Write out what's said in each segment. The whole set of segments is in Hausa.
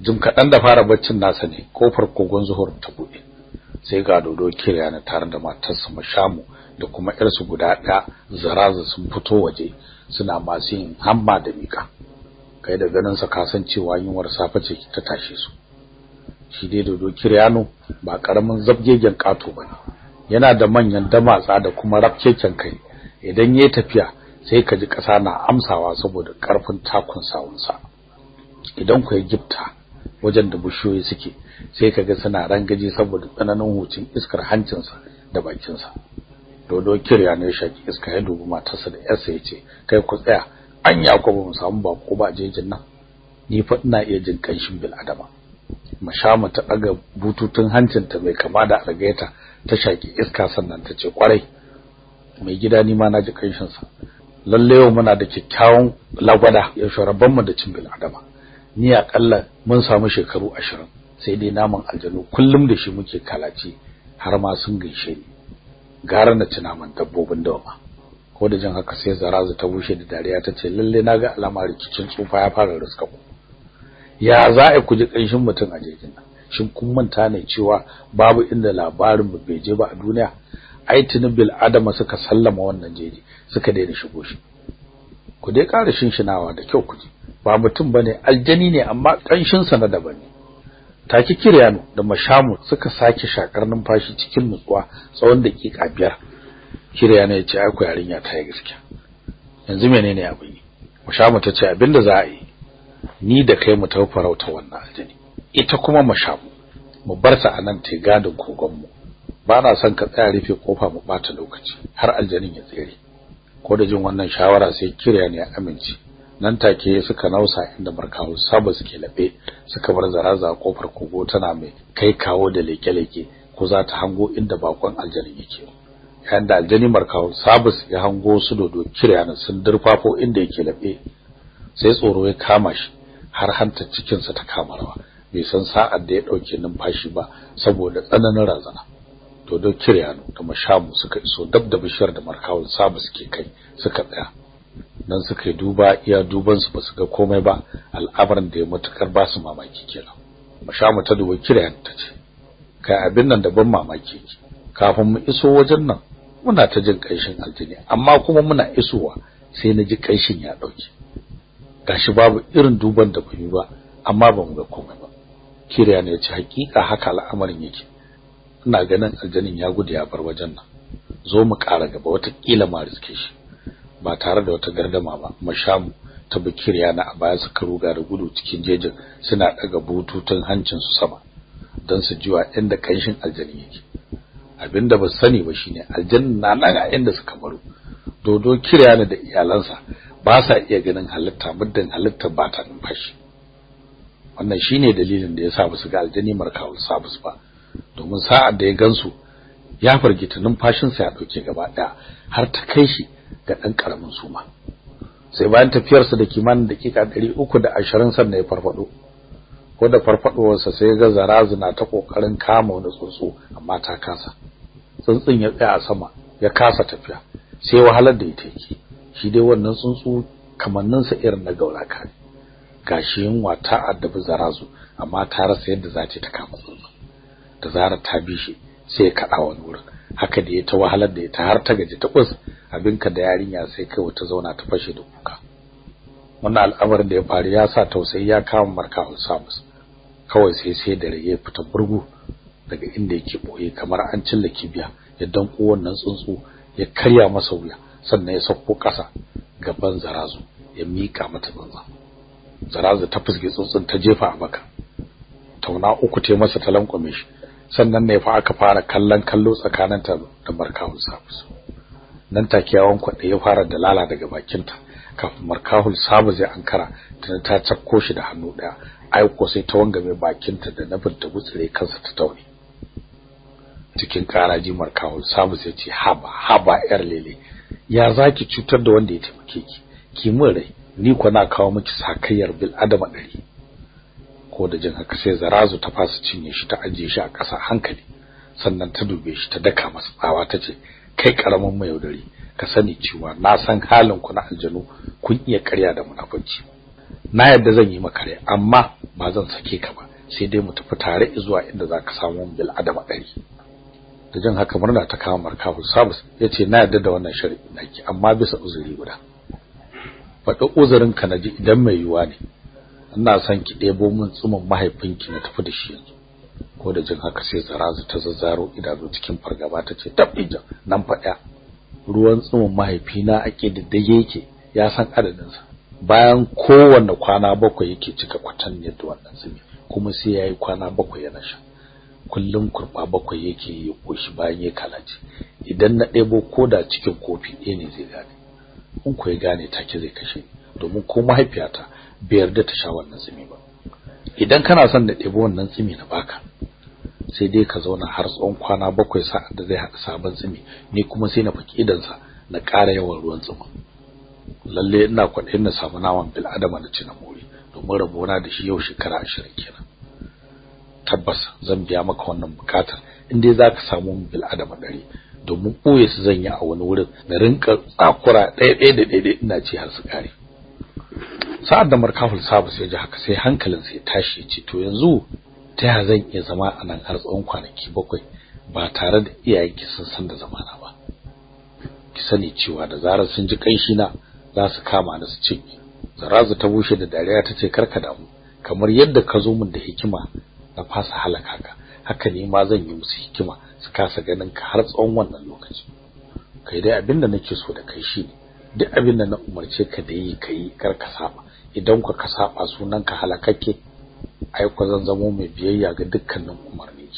jim kaɗan da fara baccin nasa ne ƙofar kogon zuhur ta buɗe. Sai ga dodo kirya na tare da matarsa mashamu da kuma ƴarsu guda ɗaya zaraza sun fito waje suna masu yin hamma da mika kai da ganin sa kasancewa yunwar safe ce ta tashe su. Shi dai dodo kiryano ba ƙaramin zabgegen kato ba ne yana da manyan damatsa da kuma rafkeken kai. Idan yayi tafiya sai ka ji ƙasa na amsawa saboda ƙarfin takun sawunsa. Idan ku gifta wajen da bushoyi suke sai kaga suna rangaji saboda tsananin hucin iskar hancinsa da bakinsa. Dodo kirya ne shaki iska ya dubi matarsa da yarsa ya ce kai ku tsaya anya ko ba mu samu bako ba jejin nan. Ni fa ina iya jin kanshin bil adama mashama ta daga bututun hancinta mai kama da algaita ta shaki iska sannan ta ce ƙwarai mai gida ni ma na ji kanshin sa lalle yau muna da kyakkyawan lagwada ya sharaban mu da cin bil adama ni akalla mun samu shekaru 20 sai dai naman aljanu kullum da shi muke kalaci har ma sun gaishe ni. Gara na ci naman dabbobin dawa ko da jin haka sai zarazu ta bushe da dariya ta ce lalle na ga alama rikicin tsufa ya fara riska ku. Ya za a ku ji kanshin mutum a jejin nan? Shin kun manta ne cewa babu inda labarin mu bai je ba a duniya? Ai tuni bil adama suka sallama wannan jeji suka daina shigo shi. Ku dai ƙara shinshinawa da kyau ku ji. Ba mutum ba ne aljani ne amma kanshin sa na daban ne. Taki kiryano da mashamu suka sake shakar numfashi cikin nutsuwa tsawon dakika biyar. Kiryano ya ce ai ku yarinya ta yi gaskiya. Yanzu menene abin yi? Mashamu ta ce abin da za a yi ni da kai mu tafi farauta wannan aljani. Ita kuma mashamu mu bar ta a nan ta gadin kogon mu ba na son ka tsaya rufe ƙofa mu bata lokaci har aljanin ya tsere. Ko da jin wannan shawara sai kiryano ya amince. Nan take suka nausa inda markawo sabo suke labe suka bar zaraza ƙofar kogo tana mai kai kawo da leke-leke ko za ta hango inda bakon aljani yake. Yayin da aljani markawo sabus ya hango su dodo kiryana sun durfafo inda yake labe sai tsoro ya kama shi har hanta cikin sa ta kama rawa. Bai san sa'ar da ya ɗauke numfashi ba saboda tsananin razana. Dodo kiryano da mashamu suka iso dab da bishiyar da markawo sabus ke kai suka tsaya. Dan suka duba iya duban su ba su ga komai ba al'amarin da ya matuƙar ba su mamaki kenan. Mashamu ta duba kiran ta ce kai abin nan da ban mamaki kafin mu iso wajen nan muna ta jin kanshin aljini amma kuma muna isowa sai na ji kanshin ya ɗauke gashi babu irin duban da bai ba amma ba mu ga komai ba. Kiran ya ce hakika haka al'amarin yake. Ina ganin aljinin ya gudu ya bar wajen nan. Zo mu ƙara gaba wata kila ma riske shi. Ba tare da wata gardama ba mashamu ta bikiriya na baya suka ruga da gudu cikin jejin suna daga bututun hancin su sama dan su jiwa inda kanshin aljani yake. Abinda ba sani ba shine aljanna na nan a inda suka baro. Dodo kiryana da iyalansa ba sa iya ganin halitta muddin halittar ba ta numfashi. Wannan shine dalilin da yasa ba su ga aljani markawul sabus ba. Domin sa'ar da ya gansu ya fargita numfashinsa ya ɗauke gaba ɗaya har ta kai shi ga dan ƙaramin suma. Sai bayan tafiyarsa da kimanin dakika 320 sannan ya farfado ko da farfadowarsa sai ga zarazu na ta ƙoƙarin kama wani tsuntsu amma ta kasa. Tsuntsun ya tsaya a sama ya kasa tafiya sai wahalar da ita yake. Shi dai wannan tsuntsu kamanninsa irin na gauraka ne. Gashi yunwa ta addabi zarazu amma ta rasa yadda za ta kama tsuntsu. Da zarar ta bi shi sai ya kada wani wurin. Haka da ya ta wahalar da ita har ta gaji ta kus abinka da yarinya sai kai wata zauna ta fashe da kuka. Wannan al'amarin da ya faru ya sa tausayi ya kama marka Samus kawai sai sai da rage fita burgu daga inda yake ɓoye kamar an cilla kibiya. Ya danko wannan tsuntsu ya karya masa wuya sannan ya sauko kasa gaban zarazu ya mika mata tsuntsun zarazu ta fuske tsuntsun ta jefa a baka. Tauna uku te masa ta lankwame shi. Sannan ne fa aka fara kallon kallo tsakaninta da markahul sabus nan take yawan kwaɗe ya fara dalala daga bakinta kafin markahul sabu zai ankara tana ta cakko shi da hannu ɗaya aiko sai ta wangame bakinta da nufin ta gutsire kansa ta taune cikin karaji markahul sabu sai ce haba haba yar lele ya zaki cutar da wanda ya taimake ki? Ki mun rai ni ko na kawo miki sakayyar bil adama dari ko da jin haka sai zarazu ta fasa cinye shi ta ajiye shi a ƙasa hankali. Sannan ta dube shi ta daka masa tsawa tace kai ƙaramin mayaudari ka sani cewa na san halin ku na aljanu kun iya ƙarya da munafunci. Na yadda zan yi maka rai amma ba zan sake ka ba sai dai mu tafi tare zuwa inda zaka samu bil adama dari da jin haka murna ta kawo markahu sabus ya ce na yadda da wannan shar'i naki amma bisa uzuri guda. Faɗi uzurin ka na ji idan mai yuwa ne. Ina son ki ɗebo min tsumin mahaifinki na tafi da shi yanzu. Ko da jin haka sai zarazu ta zazzaro idanu cikin fargaba ta ce tabbija nan faɗa ruwan tsumin mahaifina ake diddage yake ya san adadin sa bayan kowanne kwana bakwai yake cika kwatan ne da wannan tsumi kuma sai yayi kwana bakwai yana sha. Kullum kurba bakwai yake yi koshi bayan ya kalaci idan na ɗebo koda cikin kofi ɗaya ne zai gane. In ko ya gane take zai kashe domin ko mahaifiyata bai yarda ta sha wannan tsumi ba. Idan kana son da ɗebo wannan tsumi na baka sai dai ka zauna har tsawon kwana bakwai sa'ad da zai haɗa sabon tsumi ni kuma sai na faki idansa na ƙara yawan ruwan tsuma lalle ina kwaɗayin na samu naman bil adama na ci na more domin rabona da shi yau shekara ashirin kenan. Tabbas zan biya maka wannan buƙatar in dai zaka samu bil adama ɗari domin ɓoye su zan yi a wani wurin na rinka tsakura ɗaya ɗaya da ɗaya ina ci har su ƙare. Sa'ad da markaful sabu sai ji haka sai hankalin sai tashi ce to yanzu ta ya zan iya zama a nan har tsawon kwanaki bakwai ba tare da iyayenki sun san da zamana ba? Ki sani cewa da zarar sun ji kanshi na za su kama ni su cinye. Zarazu ta bushe da dariya tace kar ka damu kamar yadda ka zo min da hikima na fasa halaka ka haka ne ma zan yi musu hikima su kasa ganin ka har tsawon wannan lokaci. Kai dai abin da nake so da kai shine duk abin da na umarce ka da yi kai kar ka saba. Idan ka saba sunan ka halakakke ai ko zan zamo mai biyayya ga dukkanin umarni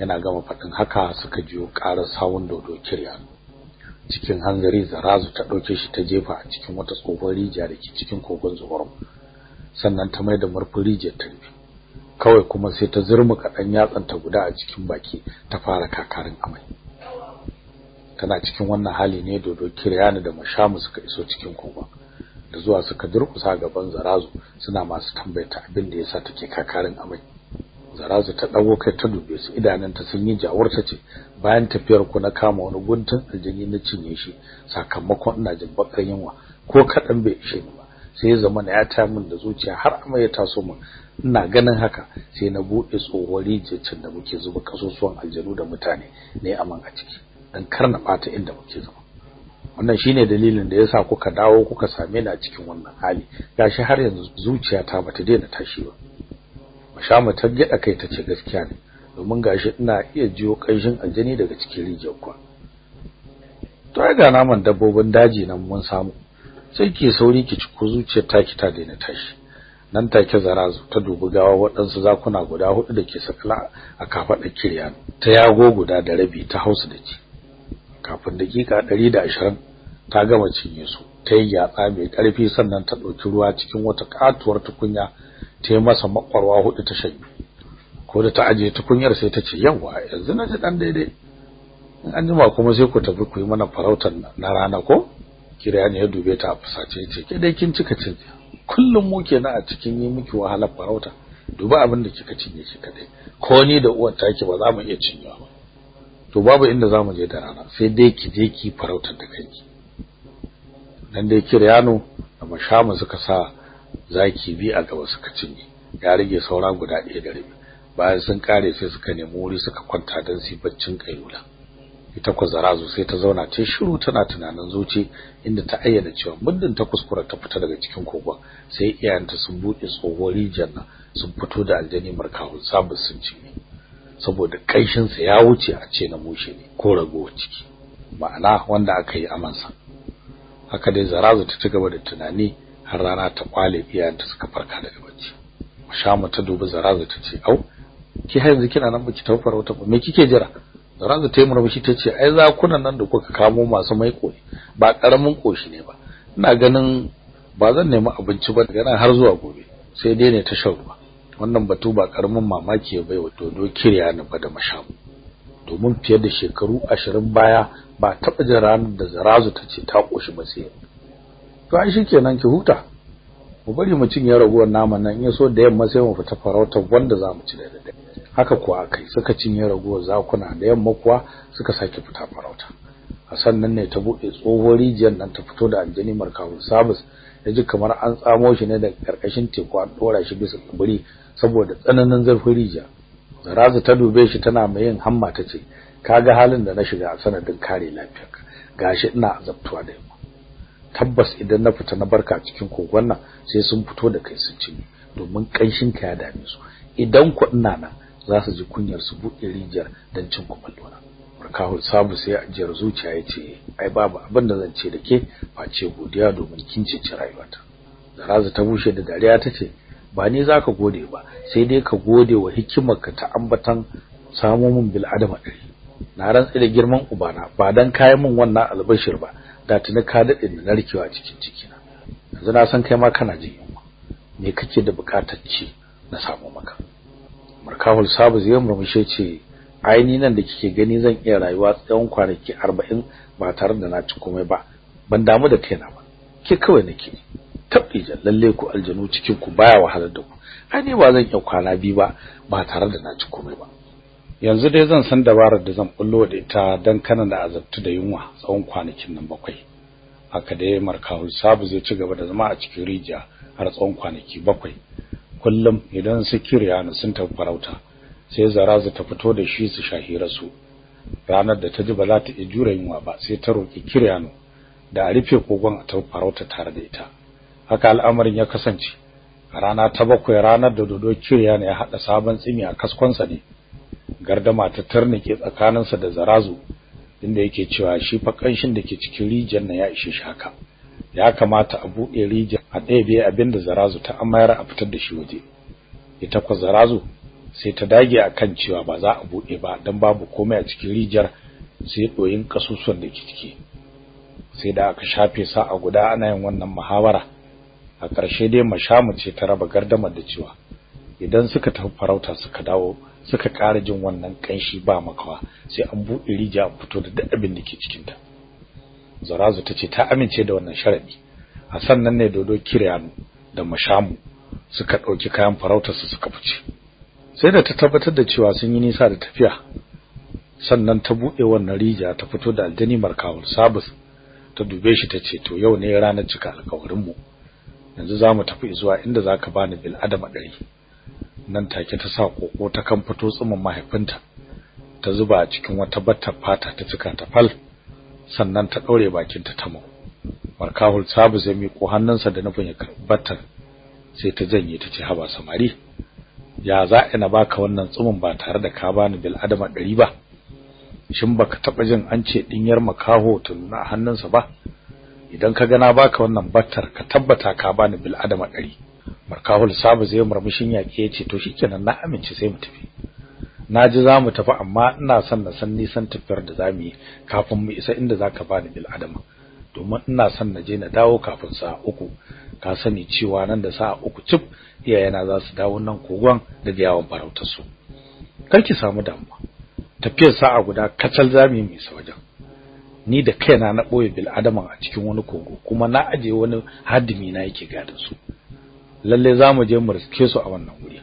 yana gama faɗin haka suka jiyo ƙarar sawun dodo kirya. Cikin hanzari zarazu ta ɗauke shi ta jefa a cikin wata tsohon rijiya da ke cikin kogon zuwarum sannan ta mai da murfin rijiyar ta rufe. Kawai kuma sai ta zurmuka ɗan yatsanta guda a cikin baki ta fara kakarin amai. Tana cikin wannan hali ne dodo kiryani da mashamu suka iso cikin kogon da zuwa suka durkusa gaban zarazu suna masu tambayar abin da yasa take kakarin amai. Zarazu ta dago kai ta dube su idananta sun yi jawar ta ce bayan tafiyar ku na kama wani guntun aljini na cinye shi sakamakon ina jin bakar yunwa ko kadan bai ishe ni ba. Sai ya zama ya ta min da zuciya har amai ya taso min. Ina ganin haka sai na buɗe tsohuwar rijiyar da muke zuba kasusuwan aljanu da mutane ne aman a ciki. Dan karna bata inda muke zama. Wannan shine dalilin da yasa kuka dawo kuka same ni a cikin wannan hali. Gashi har yanzu zuciyata bata daina tashi ba. Mashama ta gida kai tace gaskiya ne. Domin gashi ina iya jiyo kanshin aljani daga cikin rijiyar kwa to ai ga naman dabbobin daji nan mun samu. Sai ke sauri ki ci ko zuciyar taki ta daina tashi. Nan take zarazu ta dubi gawa waɗansu zakuna guda huɗu da ke sakala a kafaɗar kirya ta yago guda da rabi ta hausa da ci kafin dakika 120 ta gama cinye su. Ta yi yatsa mai ƙarfi sannan ta ɗauki ruwa cikin wata katuwar tukunya ta yi masa makwarwa huɗu ta shanye. Ko da ta ajiye tukunyar sai ta ce yawa yanzu na ji dan daidai. In an jima kuma sai ku tafi ku yi mana farautar na rana ko? Kiriya ne ya dube ta a fusace ce ke dai kin cika cin kullum mu kenan a cikin yi miki wahalar farauta. Duba abin da kika cinye shi kadai ko ni da uwar taki ba za mu iya cinyewa ba. To babu inda za mu je da rana sai dai ki je ki farautar da kanki. Dan dai kiryano da mashamu suka sa zaki bi a gaba suka cinye ya rage saura guda ɗaya da rabi. Bayan sun kare sai suka nemi wuri suka kwanta dan su baccin kailula ita ko zarazu sai ta zauna ta shiru tana tunanin zuci inda ta ayyana cewa muddin ta kuskura ta fita daga cikin kogon sai iyayenta sun buɗe tsohuwar rijiyar nan sun fito da aljani markahun sabus sun cinye. Saboda kaishin sa ya wuce a ce na mushe ne ko ragowa ciki. Ma'ana wanda aka yi amansa. Haka dai zarazu ta ci gaba da tunani har rana ta kwale iyayenta suka farka daga bacci. Shamu ta dubi zarazu ta ce au ki har yanzu kina nan baki taufar wata me kike jira? Zarazu ta yi murmushi ta ce ai zakunan nan da kuka kamo masu mai koyi ba ƙaramin koshi ne ba. Ina ganin ba zan nemi abinci ba daga nan har zuwa gobe sai dai ne ta shan ruwa. Wannan batu ba ƙaramin mamaki ya bai wa dodo kirya ni ba da mashamu domin fiye da shekaru ashirin baya ba taɓa jin ranar da zarazu ta ce ta ƙoshi ba sai to ai shikenan ki huta. Mu bari mu cinye raguwar naman nan in so da yamma sai mu fita farautar wanda za mu ci da dare haka kuwa akai suka cinye raguwar zakuna da yamma kuwa suka sake fita farauta. A sannan ne ta buɗe tsohuwar rijiyar nan ta fito da aljani markawun sabis. Yaji kamar an tsamo shi ne daga ƙarƙashin teku an dora shi bisa tsibiri saboda tsananin zurfin rijiya zarazu ta dube shi tana mai yin hamma tace kaga halin da na shiga a sanadin kare lafiyarka. Gashi ina azabtuwa da yamma tabbas idan na fita na barka cikin kogon nan sai sun fito da kai sun ci domin kanshin ka ya dame su. Idan ku ina nan za su ji kunyar su buɗe rijiyar dan cin kumallo na Markahul Sabu sai ajiyar zuciya ya ce ai babu abin da zan ce da ke face godiya domin kin cece rayuwata. Zarazu ta bushe da dariya tace ba ni zaka gode ba sai dai ka gode wa hikimarka ta ambatan samo min bil adama dare na rantsi da girman ubana ba dan kayan min wannan albashir ba da tuni ka daɗe da narkewa cikin cikina. Yanzu na san kai ma kana jin yunwa. Me kake da buƙatar ci na samu maka? Markahul Sabu zai murmushe ce aini nan da kike gani zan iya rayuwa tsawon kwanaki 40 ba tare da na ci komai ba. Ban damu da kaina ba. Ke kawai nake tabbija lalle ku aljanu cikin ku baya wahalar da ku. Ai ne ba zan iya kwana bi ba ba tare da na ci komai ba. Yanzu dai zan san dabarar da zan bullo da ita dan kana da azabtu da yunwa tsawon kwanakin nan bakwai. Haka dai markahul sabu zai ci gaba da zama a cikin rijiya har tsawon kwanaki bakwai. Kullum idan su kiriyana sun tafi farauta sai zaraza ta fito da shi su shahira su. Ranar da ta ji ba za ta iya jure yunwa ba sai ta roki kiriyano da a rufe kogon a tafi farauta tare da ita. Haka al'amarin ya kasance. A rana ta bakwai ranar da dodo kiriyano ya hada sabon tsimi a kaskonsa ne gardama ta tarnike tsakaninsa da zarazu inda yake cewa shi fa kanshin da ke cikin rijiyar nan ya ishe shi haka. Ya kamata a buɗe rijiyar a ɗebe abin da zarazu ta amayar a fitar da shi waje. Ita kwa zarazu sai ta dage akan cewa ba za a buɗe ba dan babu komai a cikin rijiyar sai doyin kasusuwan da ke ciki. Sai da aka shafe sa a guda ana yin wannan muhawara. A ƙarshe dai mashamu ce ta raba gardamar da cewa idan suka tafi farauta suka dawo suka ƙara jin wannan kanshi ba makawa sai an buɗe rijiya a fito da duk abin da ke cikin ta Zarazu tace ta amince da wannan sharadi a sannan ne dodo Kiryanu da Mashamu suka ɗauki kayan farautar su suka fice. Sai da ta tabbatar da cewa sun yi nisa da tafiya sannan ta buɗe wannan rijiya ta fito da aljani markawul sabus ta dube shi tace to yau ne ranar cika alƙawarin mu yanzu za mu tafi zuwa inda zaka bani bil adama ɗari nan take ta sa koko ta kan fito tsumin mahaifinta ta zuba a cikin wata battar fata ta cika ta fal sannan ta daure bakinta ta mu markahul sabu zai miƙo hannunsa da nufin ya sai ta janye ta ce haba samari ya za ina baka wannan tsumin ba tare da ka bani bil adama ɗari ba? Shin baka taba jin an ce dinyar makaho ta nuna a hannunsa ba? Idan ka ga na baka wannan battar ka tabbata ka bani bil adama ɗari. Markahul sabu zai murmushin yaƙi ya ce to shikenan na amince sai mu tafi. Naji za mu tafi amma ina son na san nisan tafiyar da za mu yi kafin mu isa inda zaka bani bil adama. Domin ina son na je na dawo kafin sa'a uku. Ka sani cewa nan da sa'a uku cif iyayena za su dawo nan kogon da yawon farautar su ki samu damuwa. Tafiyar sa'a guda kacal za mu yi mai wajen. Ni da kaina na ɓoye bil adama a cikin wani kogo kuma na aje wani hadimi na yake gadin su. Lalle za mu je mu riske su a wannan wuri.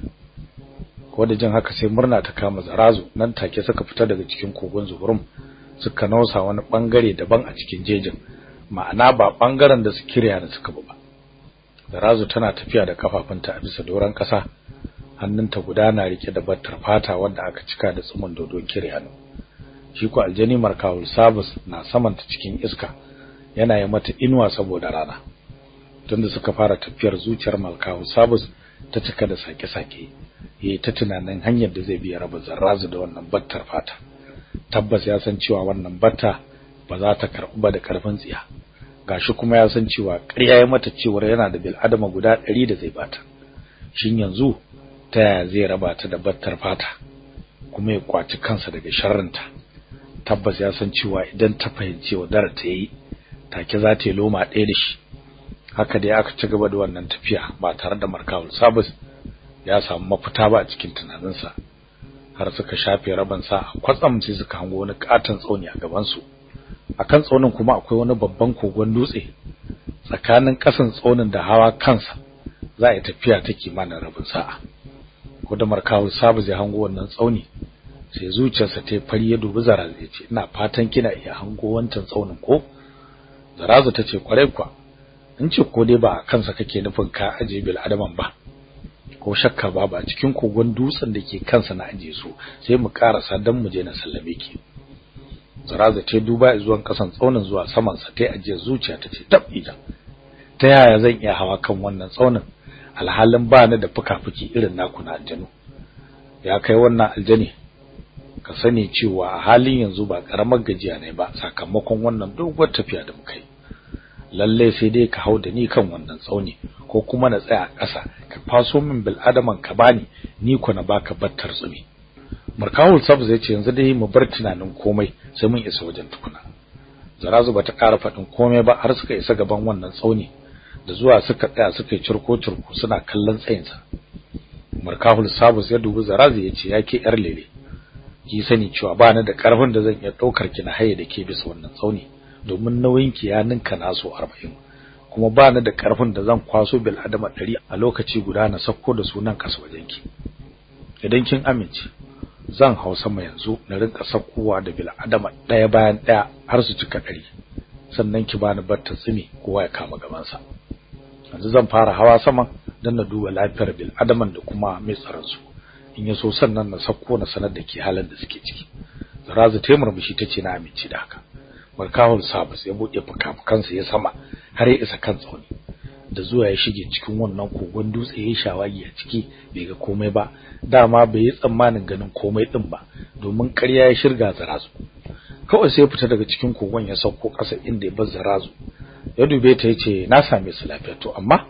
Ko da jin haka sai murna ta kama zarazu nan take suka fita daga cikin kogon zuhurum suka nausa wani ɓangare daban a cikin jejin. Ma'ana ba ɓangaren da su kirya da suka ba. Zarazu tana tafiya da kafafunta a bisa doran kasa hannunta guda na riƙe da battar fata wanda aka cika da tsumin dodo kiryano shi ko aljani markawul sabus na samanta cikin iska yana yi mata inuwa saboda rana. Tunda suka fara tafiyar zuciyar malkawul sabus ta cika da sake-sake. Yayi ta tunanin hanyar da zai biya raba zarrazu da wannan battar fata. Tabbas ya san cewa wannan batta ba za ta karbu ba da ƙarfin tsiya. Gashi kuma ya san cewa ƙarya ya mata cewa yana da bil adama guda 100 da zai bata. Shin yanzu ta yaya zai raba ta da battar fata? Kuma ya kwaci kansa daga sharrinta. Tabbas ya san cewa idan ta fahimci wadar ta yi take za ta yi loma ɗaya da shi. Haka dai aka ci gaba da wannan tafiya ba tare da markawul sabis ya samu mafita ba a cikin tunaninsa. Har suka shafe raban sa kwatsam sai suka hango wani katon tsauni a gaban su akan tsaunin kuma akwai wani babban kogon dutse. Tsakanin kasan tsaunin da hawa kansa za a yi tafiya ta kimanin rabin sa'a. Ko da markawul sabu zai hango wannan tsauni sai zuciyarsa ta fari ya dubi zarazu ya ce ina fatan kina iya hango wancan tsaunin ko? Zarazu ta ce ƙwarai kwa in ce ko dai ba kansa kake nufin ka aje bil adaman ba ko shakka ba ba cikin kogon dutsen da ke kansa na aje su sai mu karasa dan mu je na sallame ki. Zaraza ta duba zuwan kasan tsaunin zuwa saman sa tai aje zuciya ta ce tab ida ta yaya zan iya hawa kan wannan tsaunin? Alhalin ba ni da fuka-fuki irin naku na aljanu. Ya kai wannan aljani ka sani cewa a halin yanzu ba karamar gajiya ne ba sakamakon wannan doguwar tafiya da muka yi. Lalle sai dai ka hau da ni kan wannan tsauni ko kuma na tsaya ƙasa ka faso min bil adaman ka bani ni ko na baka battar tsumi. Markawul sabz zai ce yanzu dai mu bar tunanin komai sai mun isa wajen tukuna. Zarazu bata ƙara faɗin komai ba har suka isa gaban wannan tsauni da zuwa suka tsaya suka yi cirko cirko suna kallon tsayinsa. Markahul sabus ya dubi zarazu ya ce yake yar lele ki sani cewa ba ni da ƙarfin da zan iya ɗaukar ki na haye da ke bisa wannan tsauni domin nauyin ki ya ninka naso 40 kuma ba ni da ƙarfin da zan kwaso bil adama 100 a lokaci guda na sakko da sunan kasa wajen ki. Idan kin amince zan hausa mai yanzu na rinka sakkowa da bil adama ɗaya bayan ɗaya har su cika 100 sannan ki bani batta tsimi kowa ya kama gaban sa yanzu zan fara hawa sama dan na duba lafiyar bil adaman da kuma mai tsaron su in yaso sannan na sakko na sanar da ke halin da suke ciki. Zarazu murmushi tace na amince da haka. Barkahul sabus ya buɗe fukafukansa ya sama har ya isa kan tsauni. Da zuwa ya shige cikin wannan kogon dutse ya shawagi a ciki bai ga komai ba. Dama bai yi tsammanin ganin komai din ba domin ƙarya ya shirga zarazu. Kawai sai fita daga cikin kogon ya sauko ƙasa inda ya bar zarazu. Ya dube ta ya ce na same su lafiya. To amma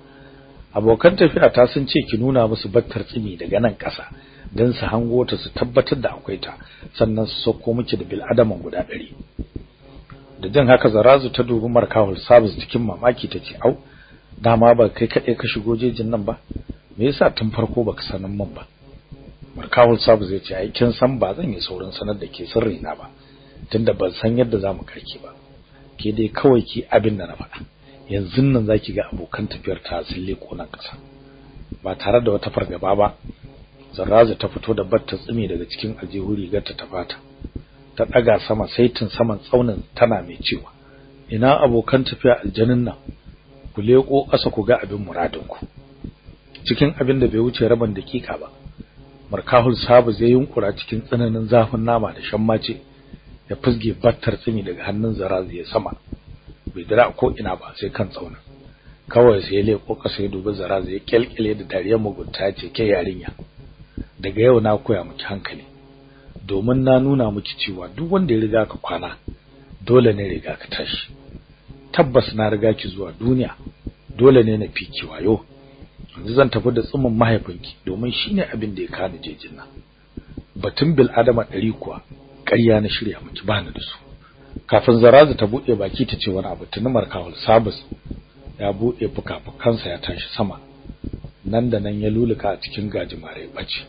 abokan tafiya ta sun ce ki nuna musu battar tsini daga nan ƙasa. Dan su hango ta su tabbatar da akwai ta. Sannan su sauko miki da bil adaman guda 100 da jin haka zarazu ta dubi markahul sabis cikin mamaki tace au dama ba kai kade ka shigo jejin nan ba? Me yasa tun farko baka sanin min ba? Markahul sabis ya ce ai kin san ba zan yi saurin sanar da ke sirri na ba tunda ban san yadda za mu karki ba. Ke dai kawai ki abin da na faɗa. Yanzu nan zaki ga abokan tafiyar ta sun leko nan ƙasa. Ba tare da wata fargaba ba zarraza ta fito da batta tsimi daga cikin aljihu rigarta ta fata ta daga sama saitin saman tsaunin tana mai cewa ina abokan tafiya aljanin nan? Ku leko ƙasa ku ga abin muradin ku cikin abin da bai wuce rabin dakika ba markahul sabu zai yunkura cikin tsananin zafin nama da shammace ya fusge battar tsimi daga hannun zarazi ya sama. Bai dira ko ina ba sai kan tsaunin kawai sai ya leko ƙasa ya dubi zarazi ya kyalkyale da dariyar mugunta ce ke yarinya daga yau na koya miki hankali. Domin na nuna miki cewa duk wanda ya riga ka kwana dole ne riga ka tashi. Tabbas na riga ki zuwa duniya dole ne na fiki wayo. Yanzu zan tafi da tsumin mahaifinki domin shine abin da ya kana jejin nan. Batun bil adama ɗari kuwa ƙarya na shirya miki bani da su. Kafin zarazu ta buɗe baki ta ce wani abu tunumar kawul sabus ya buɗe fuka-fukansa ya tashi sama. Nan da nan ya luluka a cikin gajimare bace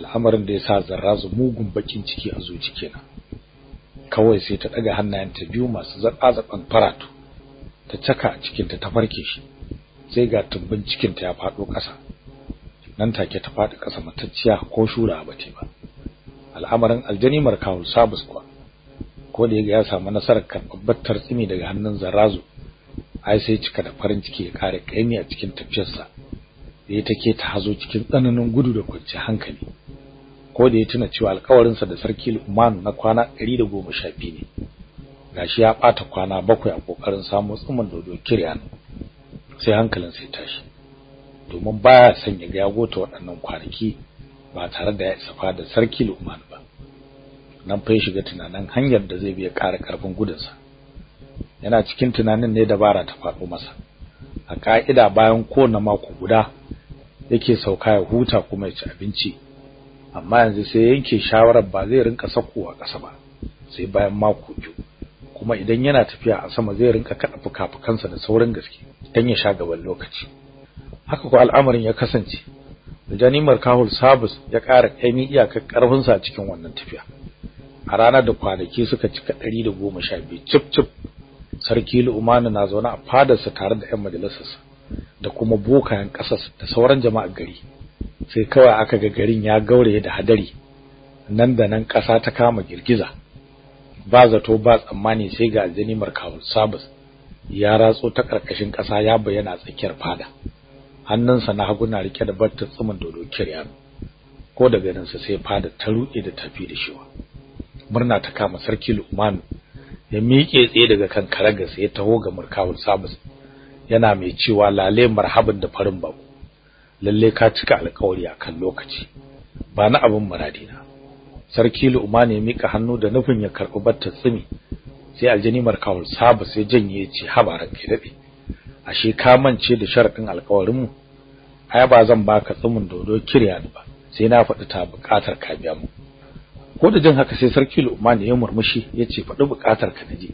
al'amarin da yasa zarrazu mugun bakin ciki a zuci kenan. Kawai sai ta daga hannayenta biyu masu zarbazaban faratu ta caka a cikin ta ta farke shi sai ga tumbin cikin ta ya fado ƙasa. Nan take ta faɗi ƙasa matacciya ko shura ba ce ba. Al'amarin aljani markawul sabus kuwa ko da yaga ya samu nasarar karɓar tsimi daga hannun zarrazu ai sai cika da farin ciki ya kare kaimi a cikin tafiyarsa. Da ya take ta hazo cikin tsananin gudu da kwanciyar hankali. Ko da ya tuna cewa alƙawarinsa da sarki Luqman na kwana 112 ne. Gashi ya bata kwana bakwai a ƙoƙarin samu tsumin dodo kiryan sai hankalin sai tashi. Domin baya son ya ga gota waɗannan kwanaki ba tare da ya isa fada sarki Luqman ba. Nan fa ya shiga tunanin hanyar da zai biya ƙara ƙarfin gudunsa. Yana cikin tunanin ne dabara ta faɗo masa. A ka'ida bayan kowane mako guda yake sauka ya huta kuma ya ci abinci. Amma yanzu sai yanke shawarar ba zai rinka sakowa ƙasa ba sai bayan mako biyu. Kuma idan yana tafiya a sama zai rinka kada fukafukansa da saurin gaske dan ya sha gaban lokaci. Haka ko al'amarin ya kasance. Janimar kahul sabus ya ƙara kaimi iyakar ƙarfin sa cikin wannan tafiya. A ranar da kwanaki suka cika 112 cip cip sarki Lu'manu na zaune a fadarsa tare da ƴan majalisarsa. Da kuma bokayen ƙasar da sauran jama'ar gari. Sai kawai aka ga garin ya gauraye da hadari. Nan da nan ƙasa ta kama girgiza. Ba zato ba tsammani sai ga aljanimar kawul sabus ya ratso ta ƙarƙashin ƙasa ya bayyana tsakiyar fada. Hannunsa na hagu na riƙe da battar tsumin dodo kiryano ko da ganinsa sai fada ta ruɗe da tafi da shiwa. Murna ta kama sarki Lu'manu ya miƙe tsaye daga kan karagarsa ya taho ga murkawul sabus yana mai cewa lale marhaban da farin bako lalle ka cika alƙawari akan lokaci. Ba na abin muradina sarki Lu'manu ya mika hannu da nufin ya karɓi battar tsumi sai aljani markawul sabus ya janye ya ce habaran kai daɗe ashe ka mance da sharadin alƙawarin mu ai ba zan baka tsumin dodo kirya ba. Sai na faɗi ta buƙatar ka biya mu. Ko da jin haka sai sarki Lu'man ya murmushi ya ce faɗi buƙatar ka naje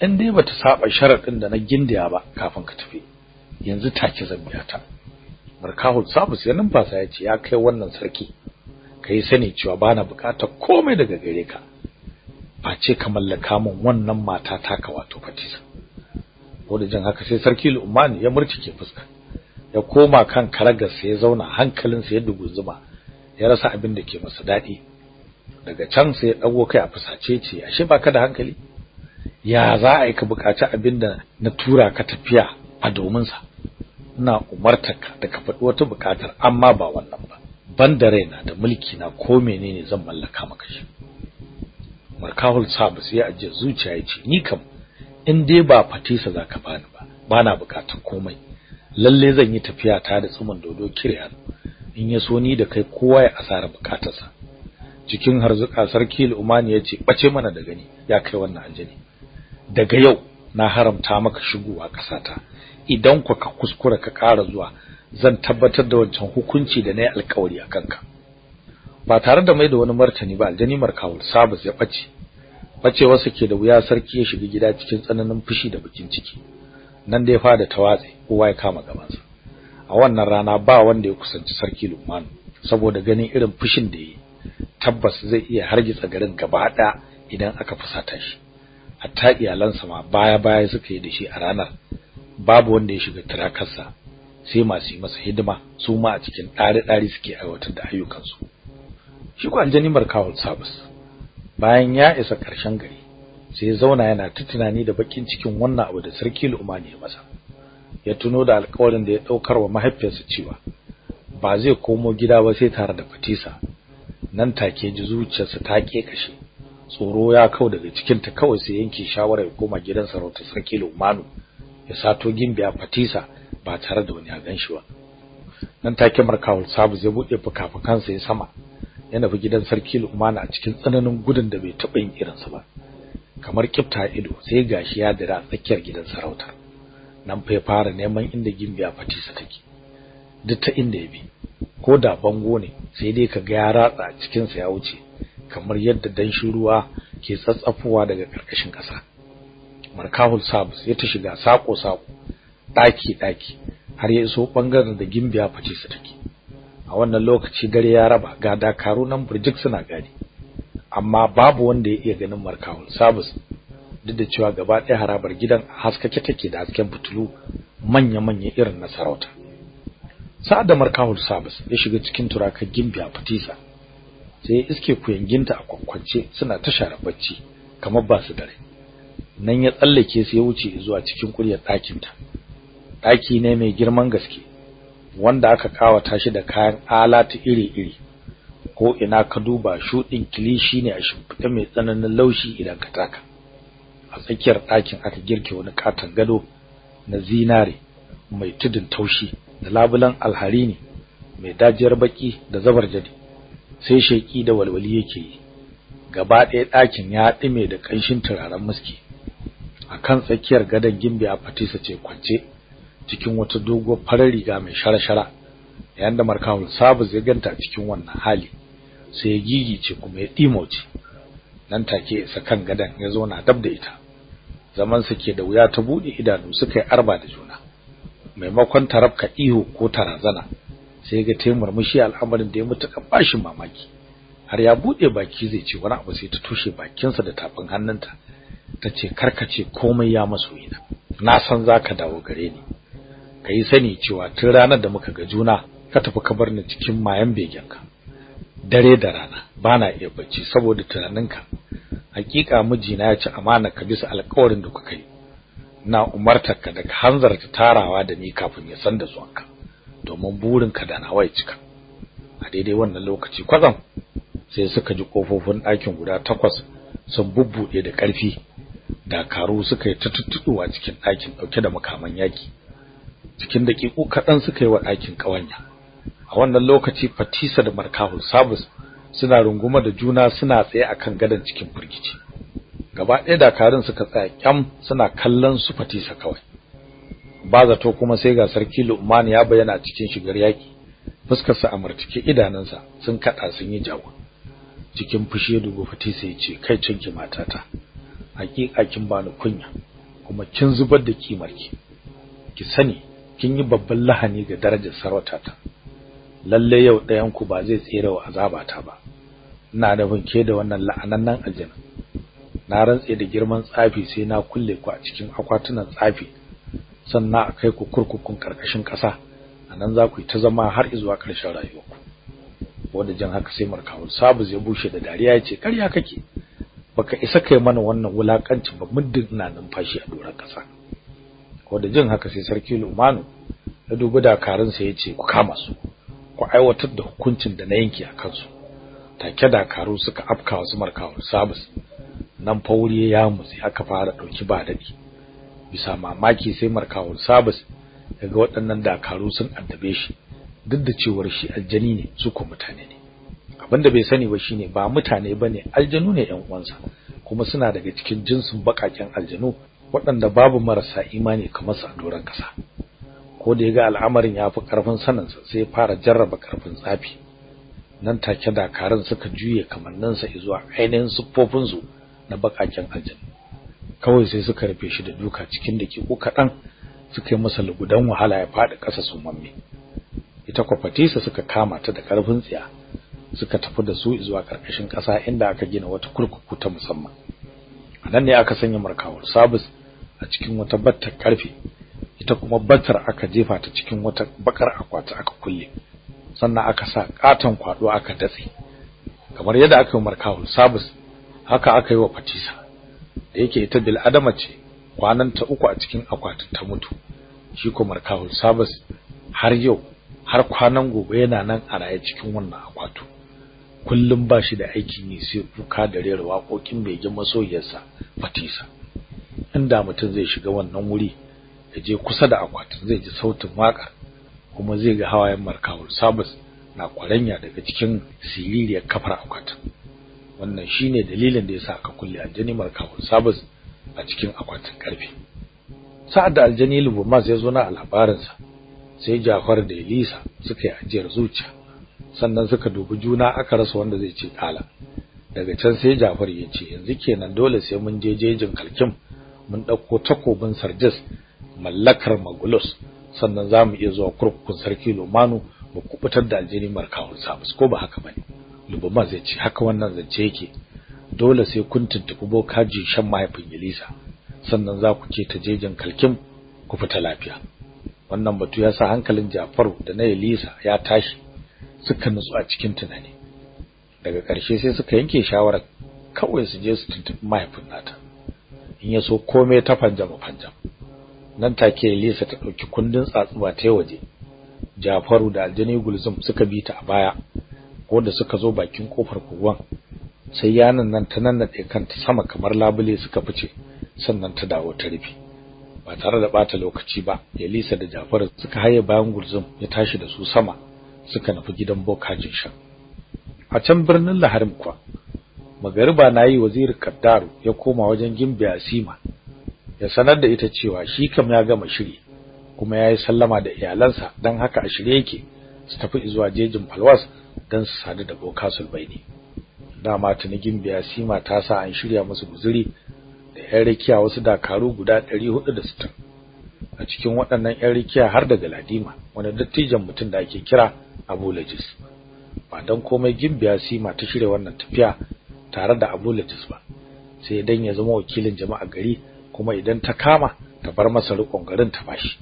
in dai bata saba sharadin da na gindiya ba kafin ka tafi. Yanzu take zan biya ta. Markahul Sabus ya numfasa ya ce ya kai wannan sarki kai sani cewa bana buƙatar komai daga gare ka. Face ka mallaka min wannan mata taka wato Fatisa ko da jin haka sai sarki Lu'man ya murtike fuska ya koma kan karagarsa ya zauna hankalinsa ya duguzuma ya rasa abin da ke masa daɗi. Daga can sai ya dago kai a fusace ce ashe baka da hankali? Ya za a yi ka buƙaci abin da na tura ka tafiya a domin sa? Ina umartarka da ka faɗi wata buƙatar amma ba wannan ba. Ban da raina da mulki na ko menene zan mallaka maka shi. Markahul sabus ya aje zuciya ya ce ni kam in dai ba fatisa zaka bani ba bana buƙatar komai. Lalle zan yi tafiya ta da tsumin dodo kiryan in ya so ni da kai kowa ya asara bukatarsa cikin harzuka sarki al-umani ya ce bace mana da gani ya kai wannan aljani daga yau na haramta maka shigowa kasata idan ku ka kuskura ka ƙara zuwa zan tabbatar da wancan hukunci da na yi alƙawari akan ka ba tare da mai da wani martani ba aljani markawul sabus ya bace bace wasu ke da wuya sarki ya shiga gida cikin tsananin fushi da bakin ciki. Nan dai fa da tawatsi kowa ya kama gabansa. A wannan rana ba wanda ya kusanci sarki Luqman saboda ganin irin fushin da yi. Tabbas zai iya hargitsa garin gaba ɗaya idan aka fusata shi. Hatta iyalansa ma baya baya suka yi da shi a ranar. Babu wanda ya shiga tirakarsa sai masu yi masa hidima su ma a cikin ɗari ɗari suke aiwatar da ayyukansu. Shi ko aljani markawul sabus bayan ya isa ƙarshen gari sai ya zauna yana ta tunani da bakin cikin wannan abu da sarki Lumani ya masa. Ya tuno da alƙawarin da ya ɗaukar wa mahaifiyarsa cewa ba zai komo gida ba sai tare da Fatisa. Nan take ji zuciyarsa ta kashe. Tsoro ya kau daga cikin ta kawai sai yanke shawara ya koma gidan sarauta sarki Lumanu ya sato gimbiya Fatisa ba tare da wani ya gan shi ba. Nan take markawul sabu zai buɗe fukafukansa ya sama ya nufi gidan sarki Lumanu a cikin tsananin gudun da bai taɓa yin irinsa ba. Kamar kifta ido sai gashi ya dira tsakiyar gidan sarautar nan fa ya fara neman inda gimbiya Fatisa take duk ta inda ya bi. Ko da bango ne sai dai kaga ya ratsa cikin sa ya wuce. Kamar yadda danshin ruwa ke tsatsafowa daga ƙarƙashin ƙasa. Markahul sabus ya ta shiga sako sako daki daki har ya iso ɓangaren da gimbiya Fatisa take. A wannan lokaci dare ya raba ga dakaru nan burjik suna gadi amma babu wanda ya iya ganin markahul sabus duk da cewa gaba ɗaya harabar gidan haskake take da hasken fitulu manya-manya irin na sarauta. Sa'ad da markahul sabus ya shiga cikin turakar gimbiya fatisa sai iske kuyanginta a kwakwance suna ta share bacci kamar ba su dare nan ya tsallake su ya wuce zuwa cikin kuryar ɗakinta. Ɗaki ne mai girman gaske wanda aka ƙawata shi da kayan alatu iri-iri. Ko ina ka duba shuɗin kilishi ne a shimfiɗe mai tsananin laushi idan ka taka. A tsakiyar ɗakin aka girke wani katon gado na zinare mai tudun taushi da labulan alharini mai dajiyar baki da zabar jadi sai sheki da walwali yake yi. Gaba ɗaya ɗakin ya ɗime da ƙanshin turaren muski. Akan tsakiyar gadon gimbiya fatisa ce kwance cikin wata doguwar farar riga mai shara-shara. Yayin da markawul sabu zai ganta cikin wannan hali sai ya gigice kuma ya ɗimoce nan take isa kan gadon ya zo na dab da ita. Zaman sa ke da wuya ta buɗe idanu suka yi arba da juna. Maimakon tarafka ihu ko tarazana sai ga tayi murmushi al'amarin da ya mutuka bashin mamaki. Har ya buɗe baki zai ce wani abu sai ta tushe bakinsa da tafin hannunta. Tace karkace komai ya masoyina. Na san zaka dawo gare ni. Kai sani cewa tun ranar da muka ga juna ka tafi ka bar ni cikin mayan begenka. Dare da rana bana iya bacci saboda tunaninka. Hakika mijina ya ci amana ka bisa alƙawarin da kuka yi. Ina umartarka daga hanzarta tarawa da ni kafin ya san da zuwanka. Domin burinka da nawa ya cika. A daidai wannan lokaci kwazam sai suka ji kofofin ɗakin guda takwas sun bubbuɗe da ƙarfi. Dakaru suka yi ta tuttuɗuwa cikin ɗakin ɗauke da makaman yaki cikin daƙiƙu kaɗan suka yi wa ɗakin ƙawanya. A wannan lokaci Fatisa da Markahul Sabus suna runguma da juna suna tsaye akan gadon cikin firgici. Gaba ɗaya dakarun suka tsaya kyam suna kallon su Fatisa kawai. Ba zato kuma sai ga sarki Lu'man ya bayyana cikin shigar yaki. Fuskar sa amartike idanunsa sun kada sun yi jawo cikin fushi dubu Fatisa ya ce kai cinki matata hakika kin bani kunya kuma kin zubar da kimarki ki. Sani kin yi babban lahani ga darajar sarauta lalle yau ɗayan ku ba zai tsere wa azabata ba. Ina nufin ke da wannan la'anannan aljanna. Na rantse da girman tsafi sai na kulle ku a cikin akwatunan tsafi sannan a kai ku kurkukun ƙarƙashin ƙasa. Anan za ku yi ta zama har zuwa ƙarshen rayuwarku. Wanda jan haka sai markawul sabu zai bushe da dariya ya ce ƙarya kake. Baka isa kai mana wannan wulakancin ba muddin ina numfashi a doron ƙasa. Wanda jin haka sai sarki Lumanu ya dubi dakarunsa ya ce ku kama su. Ku aiwatar da hukuncin da na yanke a kansu. Take dakaru suka afka wasu markawar sabis. Nan fa wuri ya mutsi aka fara ɗauki ba daɗi bisa mamaki sai markawar sabis daga waɗannan dakaru sun addabe shi duk da cewar shi aljani ne su ko mutane ne. Abinda bai sani ba shine ba mutane ba ne aljanu ne ƴan uwansa kuma suna daga cikin jinsin bakaken aljanu waɗanda babu marasa imani kamar su a doron ƙasa. Ko da yaga al'amarin yafi ƙarfin saninsa sai fara jarraba ƙarfin tsafi. Nan take dakarun suka juye kamanninsa zuwa ainihin siffofin su na bakaken aljanna kawai sai suka rufe shi da duka cikin dakiku kadan suka yi masa lugudan wahala ya faɗi ƙasa su mamme. Ita kwafatisa suka kama ta da ƙarfin tsiya suka tafi da su zuwa ƙarƙashin ƙasa inda aka gina wata kurkuku ta musamman. Anan ne aka sanya markawar sabis a cikin wata battar ƙarfe ita kuma batar aka jefa ta cikin wata bakar akwati aka kulle. Sannan aka sa katon kwado aka datse. Kamar yadda aka yi markahul sabis haka aka yi wa fatisa. Da yake ita bil adama ce kwanan ta uku a cikin akwatin ta mutu. Shi ko markahul sabis har yau har kwanan gobe yana nan a raye cikin wannan akwatu. Kullum ba shi da aikin yi sai kuka da rera waƙoƙin begen masoyiyarsa fatisa. Inda mutum zai shiga wannan wuri ya je kusa da akwatin zai ji sautin waƙa kuma zai ga hawayen markawul sabus na kwaranya daga cikin siririyar kafar akwatin. Wannan shine dalilin da yasa aka kulle aljani markawul sabus a cikin akwatin ƙarfe. Sa'ad da aljani lubumaz ya zo na labarinsa sai Jafar da Elisa suka yi ajiyar zuciya. Sannan suka dubi juna aka rasa wanda zai ce kala daga can sai Jafar ya ce yanzu kenan dole sai mun je jejin kalkim mun ɗauko takobin Sarjas mallakar Magulus. Sannan za mu iya zuwa kurkukun sarki Lomanu mu kuɓutar da aljini markawul sabus ko ba haka ba ne Lubuma zai ce haka wannan zance yake. Dole sai kun tuntubi bokaji shan mahaifin Elisa. Sannan za ku ke ta jejin kalkim ku fita lafiya. Wannan batu ya sa hankalin Jafaru da na Elisa ya tashi. Suka nutsu a cikin tunani. Daga ƙarshe sai suka yanke shawarar kawai su je su tuntubi mahaifin nata. In ya so komai ta fanjama fanjam. Nan take Elisa ta ɗauki kundin tsatsuba ta waje. Jafaru da Aljani Gulzum suka bi ta a baya. Ko da suka zo bakin ƙofar kowan sai yanan nan ta nannade kanta sama kamar labule suka fice sannan ta dawo ta rufe. Ba tare da bata lokaci ba Elisa da Jafaru suka haye bayan Gulzum ya tashi da su sama suka nufi gidan Bokajin shan a can birnin Laharim kuwa magariba na yi waziri Kaddaru ya koma wajen Gimbe Asima ya sanar da ita cewa shi kam ya gama shiri kuma yayi sallama da iyalansa dan haka a shirye yake su tafi zuwa jejin Falwas dan su sadu da Bokasul Baini dama tuni Gimbe Asima ta sa an shirya musu guzuri da ƴan rikiya wasu dakaru guda 460 a cikin waɗannan ƴan rikiya har da Galadima wani dattijan mutum da ake kira Abu Lajis. Ba dan komai Gimbe Asima ta shirya wannan tafiya tare da Abu Lajis ba sai dan ya zama wakilin jama'a gari kuma idan ta kama ta bar masa rikon garin ta bashi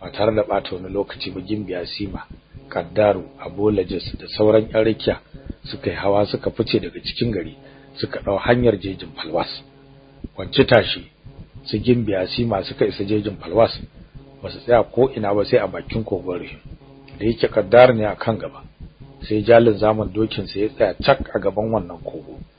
ba tare da bata wani lokaci ba Gimbiya Sima. Kaddaru Abolajis da sauran ƴan rikiya suka yi hawa suka fice daga cikin gari suka ɗau hanyar jejin Falwas kwanci tashi su gimbiya masu kai su jejin falwas ba su tsaya ko ina ba sai a bakin kogon rihin da yake kaddar ne akan gaba sai jalin zaman dokin sa ya tsaya cak a gaban wannan kogo.